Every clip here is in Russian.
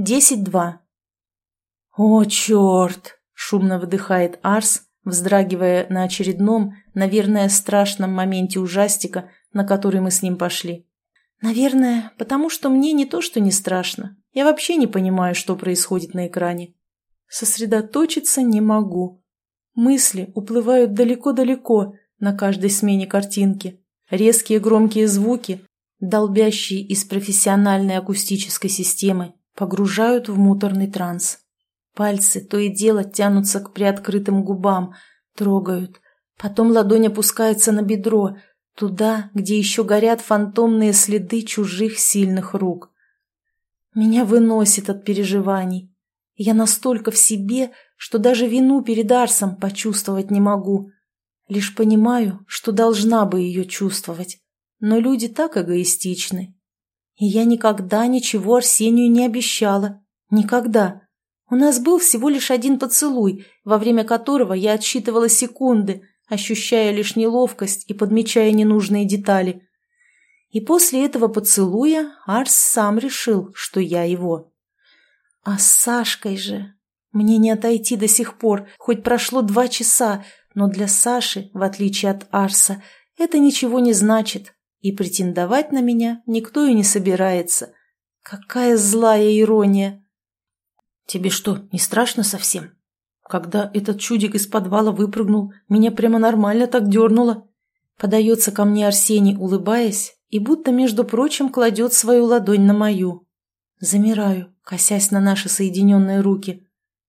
10-2. «О, черт!» – шумно выдыхает Арс, вздрагивая на очередном, наверное, страшном моменте ужастика, на который мы с ним пошли. «Наверное, потому что мне не то, что не страшно. Я вообще не понимаю, что происходит на экране. Сосредоточиться не могу. Мысли уплывают далеко-далеко на каждой смене картинки. Резкие громкие звуки, долбящие из профессиональной акустической системы, погружают в муторный транс. Пальцы то и дело тянутся к приоткрытым губам, трогают. Потом ладонь опускается на бедро, туда, где еще горят фантомные следы чужих сильных рук. Меня выносит от переживаний. Я настолько в себе, что даже вину перед Арсом почувствовать не могу. Лишь понимаю, что должна бы ее чувствовать. Но люди так эгоистичны. И я никогда ничего Арсению не обещала. Никогда. У нас был всего лишь один поцелуй, во время которого я отсчитывала секунды, ощущая лишь неловкость и подмечая ненужные детали. И после этого поцелуя Арс сам решил, что я его. А с Сашкой же... Мне не отойти до сих пор, хоть прошло два часа, но для Саши, в отличие от Арса, это ничего не значит, и претендовать на меня никто и не собирается. Какая злая ирония! Тебе что, не страшно совсем? Когда этот чудик из подвала выпрыгнул, меня прямо нормально так дернуло. Подается ко мне Арсений, улыбаясь, и будто, между прочим, кладет свою ладонь на мою. Замираю, косясь на наши соединенные руки.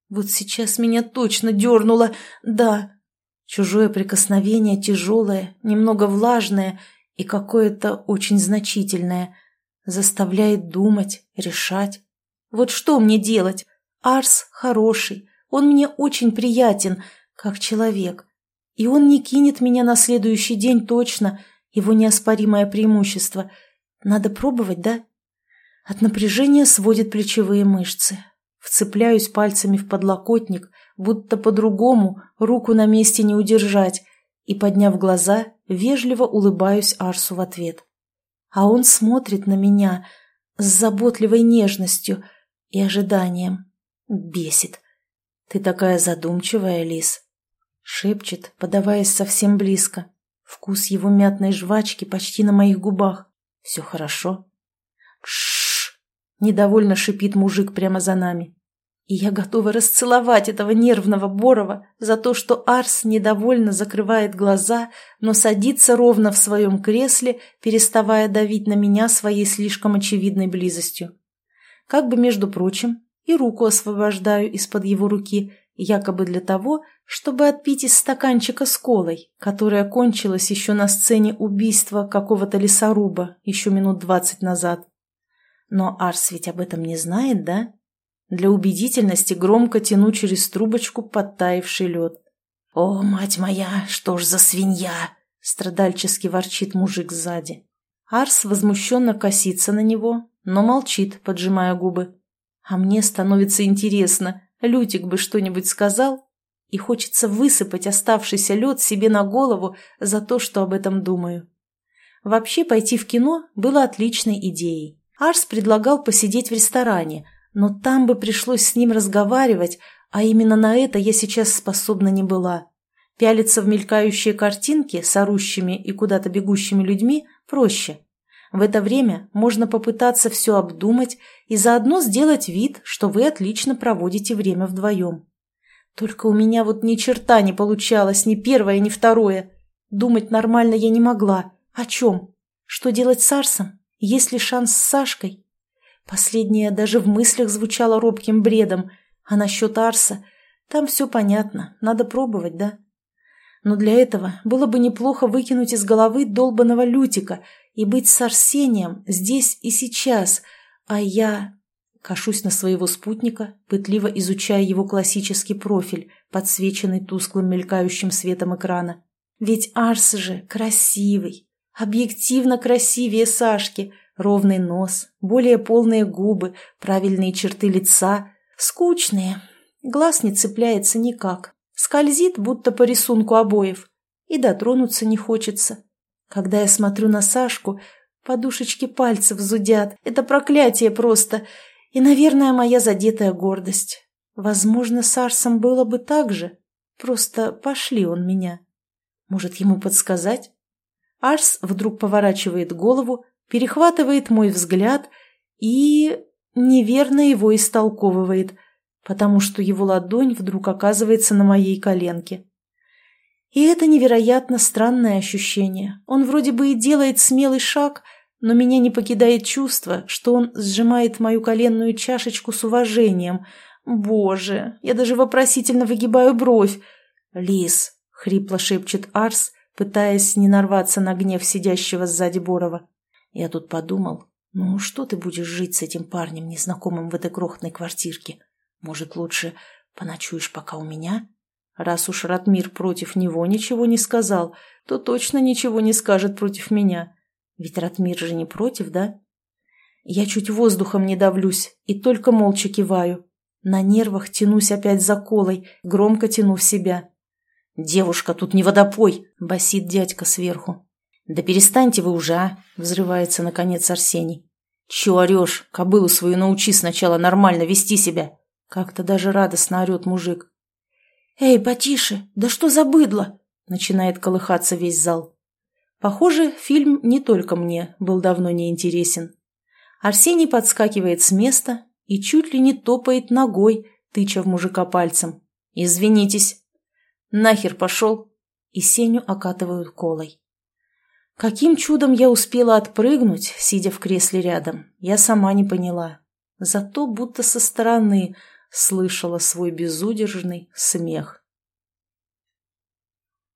Вот сейчас меня точно дернуло, да. Чужое прикосновение тяжелое, немного влажное и какое-то очень значительное. Заставляет думать, решать. Вот что мне делать? Арс хороший, он мне очень приятен, как человек. И он не кинет меня на следующий день точно, его неоспоримое преимущество. Надо пробовать, да? От напряжения сводит плечевые мышцы. Вцепляюсь пальцами в подлокотник, будто по-другому руку на месте не удержать, и, подняв глаза, вежливо улыбаюсь Арсу в ответ. А он смотрит на меня с заботливой нежностью и ожиданием. Бесит. Ты такая задумчивая, Лис. Шепчет, подаваясь совсем близко. Вкус его мятной жвачки почти на моих губах. Все хорошо? Тш! Недовольно шипит мужик прямо за нами. И я готова расцеловать этого нервного Борова за то, что Арс недовольно закрывает глаза, но садится ровно в своем кресле, переставая давить на меня своей слишком очевидной близостью. Как бы, между прочим, и руку освобождаю из-под его руки, якобы для того, чтобы отпить из стаканчика с колой, которая кончилась еще на сцене убийства какого-то лесоруба еще минут двадцать назад. Но Арс ведь об этом не знает, да? Для убедительности громко тяну через трубочку подтаивший лед. «О, мать моя, что ж за свинья!» — страдальчески ворчит мужик сзади. Арс возмущенно косится на него, но молчит, поджимая губы. А мне становится интересно, Лютик бы что-нибудь сказал, и хочется высыпать оставшийся лед себе на голову за то, что об этом думаю. Вообще пойти в кино было отличной идеей. Арс предлагал посидеть в ресторане, но там бы пришлось с ним разговаривать, а именно на это я сейчас способна не была. Пялиться в мелькающие картинки с орущими и куда-то бегущими людьми проще. В это время можно попытаться все обдумать и заодно сделать вид, что вы отлично проводите время вдвоем. Только у меня вот ни черта не получалось, ни первое, ни второе. Думать нормально я не могла. О чем? Что делать с Арсом? Есть ли шанс с Сашкой? Последнее даже в мыслях звучало робким бредом. А насчет Арса? Там все понятно. Надо пробовать, да? Но для этого было бы неплохо выкинуть из головы долбанного Лютика и быть с Арсением здесь и сейчас, а я... Кашусь на своего спутника, пытливо изучая его классический профиль, подсвеченный тусклым мелькающим светом экрана. Ведь Арс же красивый, объективно красивее Сашки, ровный нос, более полные губы, правильные черты лица, скучные. Глаз не цепляется никак, скользит, будто по рисунку обоев, и дотронуться не хочется. Когда я смотрю на Сашку, подушечки пальцев зудят. Это проклятие просто. И, наверное, моя задетая гордость. Возможно, с Арсом было бы так же. Просто пошли он меня. Может, ему подсказать? Арс вдруг поворачивает голову, перехватывает мой взгляд и неверно его истолковывает, потому что его ладонь вдруг оказывается на моей коленке. И это невероятно странное ощущение. Он вроде бы и делает смелый шаг, но меня не покидает чувство, что он сжимает мою коленную чашечку с уважением. Боже, я даже вопросительно выгибаю бровь. «Лис», — хрипло шепчет Арс, пытаясь не нарваться на гнев сидящего сзади Борова. Я тут подумал, ну что ты будешь жить с этим парнем, незнакомым в этой крохотной квартирке? Может, лучше поночуешь пока у меня? Раз уж Ратмир против него ничего не сказал, то точно ничего не скажет против меня. Ведь Ратмир же не против, да? Я чуть воздухом не давлюсь и только молча киваю. На нервах тянусь опять за колой, громко тяну в себя. «Девушка, тут не водопой!» – басит дядька сверху. «Да перестаньте вы уже, а!» – взрывается, наконец, Арсений. «Чего орешь? Кобылу свою научи сначала нормально вести себя!» Как-то даже радостно орет мужик. «Эй, потише! Да что за быдло!» – начинает колыхаться весь зал. Похоже, фильм не только мне был давно не интересен. Арсений подскакивает с места и чуть ли не топает ногой, тыча в мужика пальцем. «Извинитесь!» «Нахер пошел!» И Сеню окатывают колой. Каким чудом я успела отпрыгнуть, сидя в кресле рядом, я сама не поняла. Зато будто со стороны слышала свой безудержный смех.